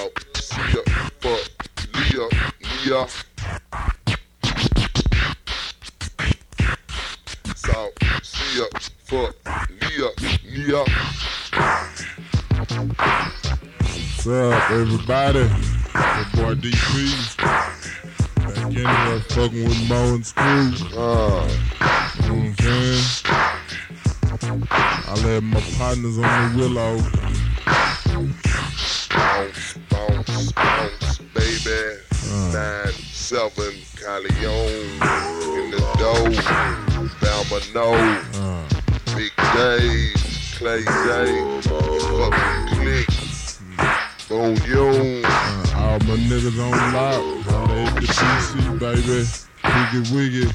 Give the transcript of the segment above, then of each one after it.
South Sea for Leah, Nia. South Sea for Leah, Nia. What's up, everybody? Your boy DP. Back anywhere fucking with Moe and Screw. Uh, You know what I'm saying? I let my partners on the willow. Nine, seven, Calion in the dough. Bama no. Uh, Big Dave, Clay Day, fucking click. Boom, you. uh, all my niggas on lock. Holla at the PC, baby. Wiggy wiggy.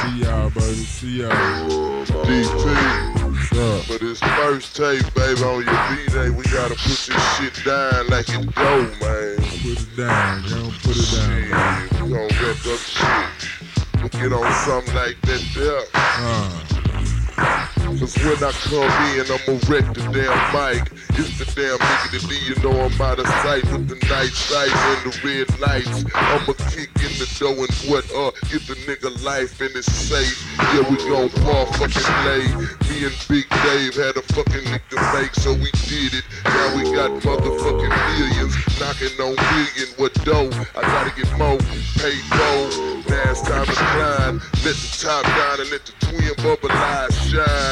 See y'all, baby. See y'all. DP. For this first tape, baby, on your B-Day, we gotta put this shit down like it go, man. Put it down. And put it Shit, down, baby. we gon' rep up shit. We get on something like that there. Uh, Cause when I come in, I'ma wreck the damn mic. It's the damn nigga that D, you know I'm out of sight with the night sight and the red lights. I'ma kick in the door and what uh, get the nigga life and it's safe. Yeah, we gon' motherfucking lay. Me and Big Dave had a fucking lick to make, so we did it. Now we got motherfucking millions, knocking on million. What dough? I gotta get more, pay more. It's time to climb. Let the top down and let the twin bubble eyes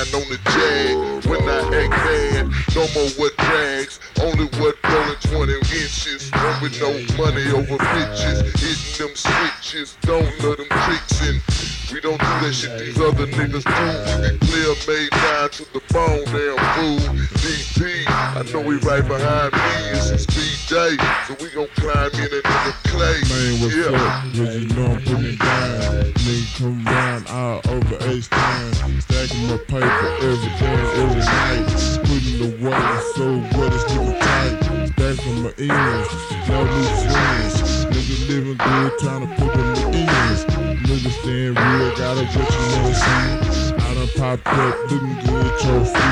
shine on the jag. When I act bad, no more what drags. Only what rolling 20 inches. One with no money over bitches. Hitting them switches. Don't let them tricks in. We don't do that shit these other niggas do. We be clear made down to the bone, damn fool. DP, I know we right behind me. It's a speed day, so we gon' climb in and nigga clay. Man, what's yeah. up? Cause you know I'm putting it down. Nigga come round all over H time. Stacking my paper every day, every night. Putting the work so what is nigga tight. Stacking my ears, no new friends. Nigga living good, trying to put them the ends. Nigga staying real, gotta what you wanna see. I done popped up, looking good, trophy.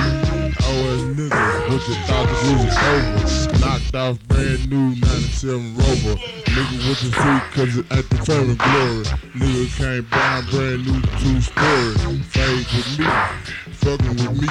Oh, niggas, what you thought the was over? Off brand new 97 Rover. Nigga with the suit, cause it at the and glory. Nigga came down brand new two story. Fade with me, fucking with me.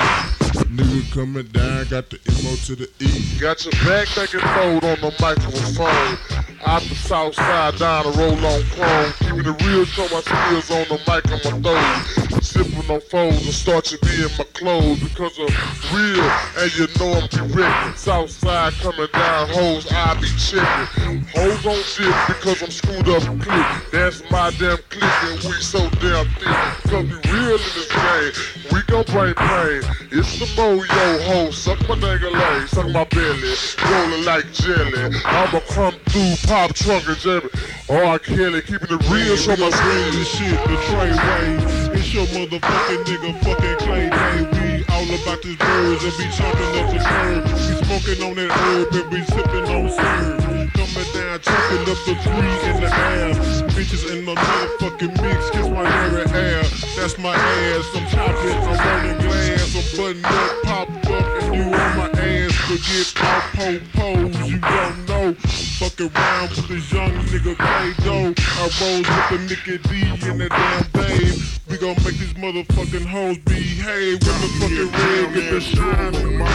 Nigga coming down, got the MO to the E. Got your back and forth on the microphone. Out the south side, down the roll on chrome. Keeping the real, show my skills on the mic on my throat. Sipping on foes and start you be in my clothes because I'm real. And you know I'm direct. South side coming down, hoes, I be checking. Hoes on dip because I'm screwed up click. That's my damn click and we so damn thick. Cause we real in this game. We gon' bring pain. It's the mo yo ho. Suck my nigga leg, suck my belly. Rolling like jelly. I'ma come through, pop trunk and it. Oh, I it, keeping it real, show my screen. as shit, the Trey Way. It's your motherfucking nigga, fucking Clay Day. We all about this birds and be chopping up the curb. We smoking on that herb and be sipping on serve. Coming down, chopping up the three in the air. Bitches in my motherfucking mix, kiss my hairy hair. That's my ass. I'm chopping, I'm burning glass. I'm button up, pop up, and you on my ass. Forget all po-pos, you don't know. Fuck around with this young nigga Clay-Doh. I rose with the Nicky D and the damn babe. Gon' make these motherfucking hoes behave when the fucking red get the shine on my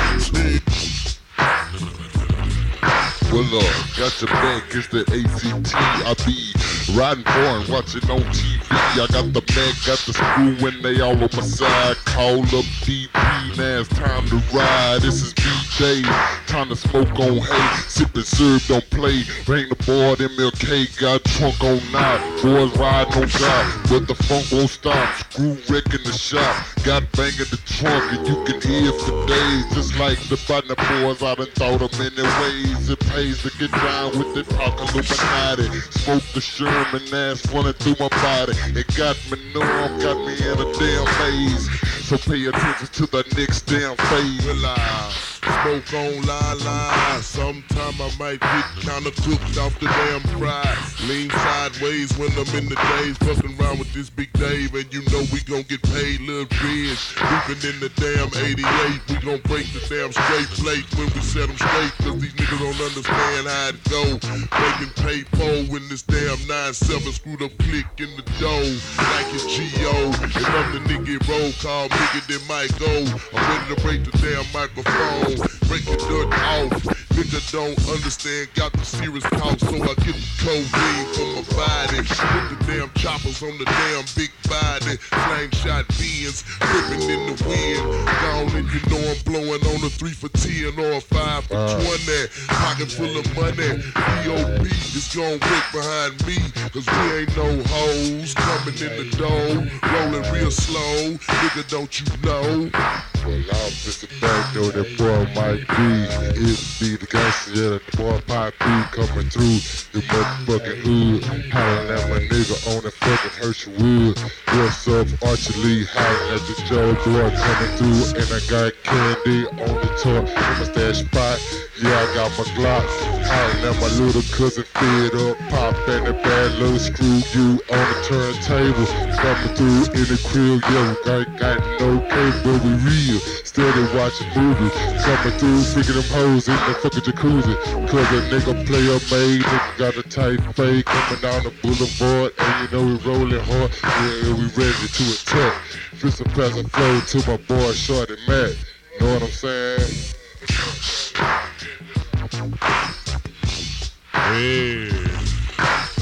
Well, uh, got your back, it's the ACT. I be riding porn, watching on TV. I got the bag, got the screw when they all on my side. Call up DP, now it's time to ride. This is BJ, time to smoke on hay. Sippin' serve, don't play. Bring the board, MLK, got trunk on night. Boys ride, no God, but the funk won't stop. Screw wrecking the shop, got bang in the trunk, and you can hear for days. Just like the button boys, I done thought them many ways. It pays to get down with the talk Illuminati. Smoke the Sherman ass running through my body. It got me numb, got me in a damn maze. So pay attention to the next damn phase. Smoke on line line. Sometime I might get kinda cooked off the damn fry. Lean sideways when I'm in the days, fucking around with this big Dave, and you know we gon' get paid, little Ridge. Moving in the damn 88, we gon' break the damn straight plate when we set them straight, cause these niggas don't understand how it go. Making pay pole in this damn 9-7 screwed up click in the dough, like it's G.O. And I'm the nigga roll call, nigga that might go. I'm ready to break the damn microphone, break the dirt off. Nigga don't understand, got the serious cough, so I get the codeine from my body. Put the damn choppers on the damn big body. Flame shot beans, flipping in the wind. Gone and you know I'm blowing on a 3 for 10 or a 5 for uh. 20. Pocket full of money. B.O.B. is gon' work behind me, cause we ain't no hoes coming in the door. Rolling real slow, nigga, don't you know? I'm just a fact though that boy might be. It be the gangster, the boy Pop B coming through the motherfucking hood. Hollering at my nigga on the fucking Herschel Wood. What's up, Archie Lee? Hollering at the Joe boy coming through. And I got candy on the top in my stash spot. Yeah, I got my Glock. Hollering at my little cousin fed up. Pop and the bad little screw you on the turntable. Coming through in the crib, yeah, we got, got no cable, but we real. Steady watching movies. Coming through, freaking them hoes in the fucking jacuzzi. Cause a nigga player made, nigga got a tight fade coming down the boulevard. And you know we rolling hard, yeah, we ready to attack. Fist a present flow to my boy Shorty Mac. Know what I'm saying? Hey,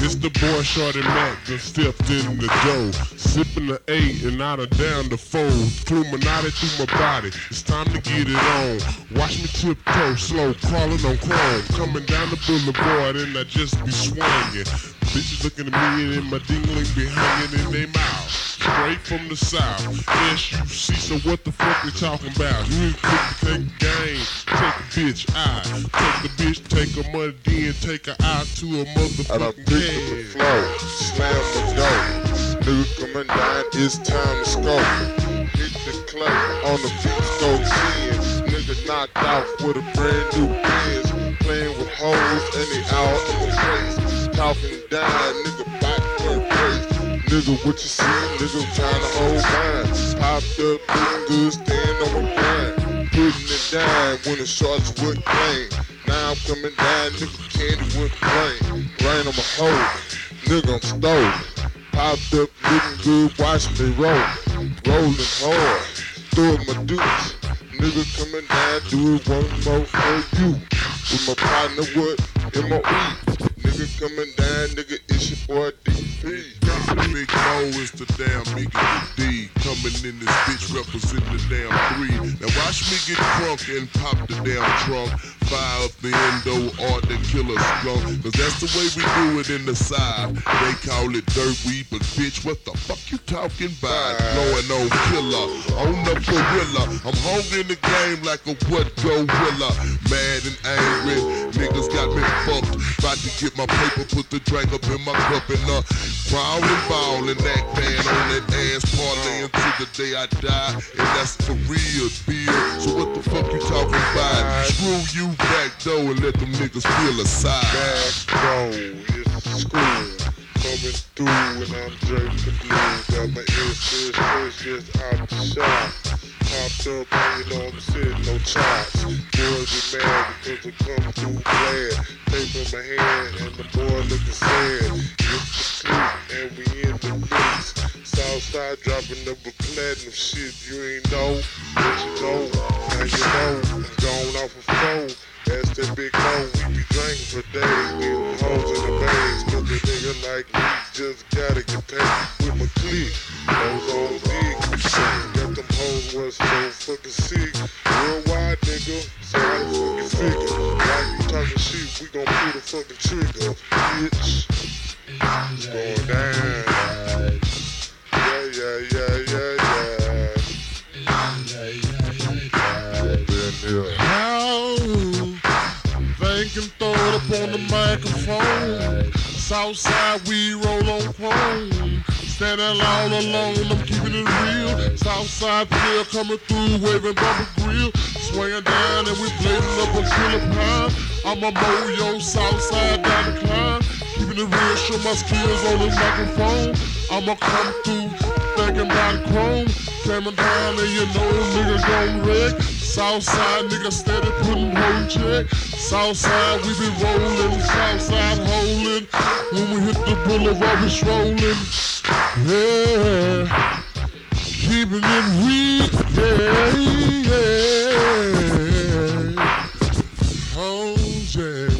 it's the boy Shorty Mac that stepped in the dough. Sipping the eight and out of down the four. Illuminati through my body. It's time to get it on. Watch me tiptoe slow, crawling on chrome. Coming down the boulevard and I just be swinging. Bitches looking at me and my dingling be hanging in their mouth. Straight from the south. Yes, you see, so what the fuck they talking about? You ain't quick to take a game. Take a bitch out. Take the bitch, take her money, then take her out to a motherfucking cab. flow, slam the door. Nigga coming down, it's time to score. Hit the club on the beat, go 10. Nigga knocked out with a brand new Benz. Playing with hoes and they out in the face. Talking down, nigga Nigga, what you see? Nigga trying to hold mine. Popped up, good, stand on my grind. Putting it down when the shots would claim. Now I'm coming down, nigga, candy would claim. Rain on my hoe, nigga, I'm stolen. Popped up, looking good, watch me roll. Rolling hard, throwing my dukes. Nigga coming down, do it one more for you. With my partner, what? M.O.E. Nigga coming down, nigga, it's your boy DP. Big Moe is the damn nigga D. Coming in this bitch representing the damn three. Now watch me get drunk and pop the damn trunk. Fire up the endo or the killer skunk. Cause that's the way we do it in the side. They call it dirt weed, but bitch, what the fuck you talking about? Blowing on killer, on the gorilla. I'm in the game like a what go willa. Mad and angry, niggas got me fucked. About to get my paper, put the drink up in my cup and uh, prowling, ballin', that band on that ass, parlay until the day I die. And that's for real, Bill. So what the fuck you talking about? Screw you back though and let them niggas feel aside. Back row, it's school. Coming through and I'm drinking blue. Got my ears just out the shop. Popped up and you know I'm no chops. Get mad because I come through glad. Tape in my hand and the boy looking sad. Get the clip and we in the mix. Southside dropping up a platinum shit. You ain't know, but you know. Now you know, gone off a phone. That's that big mo, we be drinking for days, getting hoes in the maze. Cause a nigga like me just gotta get paid with my clique. Hoes on dick, got them hoes was so fucking sick. Worldwide nigga, You talking shit, we gon' pull the fucking trigger, bitch. It's going down. Yeah, yeah, yeah, yeah, yeah. Been here. How? Thinking throw it up on the microphone. Southside, we roll on chrome. Standing all alone, I'm keeping it real. Southside player coming through, waving bubble grill. Swinging down and we blading up a killer pine. I'm a moyo, south side down the climb. Keeping it real, show my skills on the microphone. I'ma come through, thinking about chrome. Coming down and you know nigga gon' wreck. Southside nigga steady putting home check. Southside we be rolling, Southside holding. When we hit the boulevard we strolling. Yeah, keeping it real. Yeah, yeah. Oh yeah.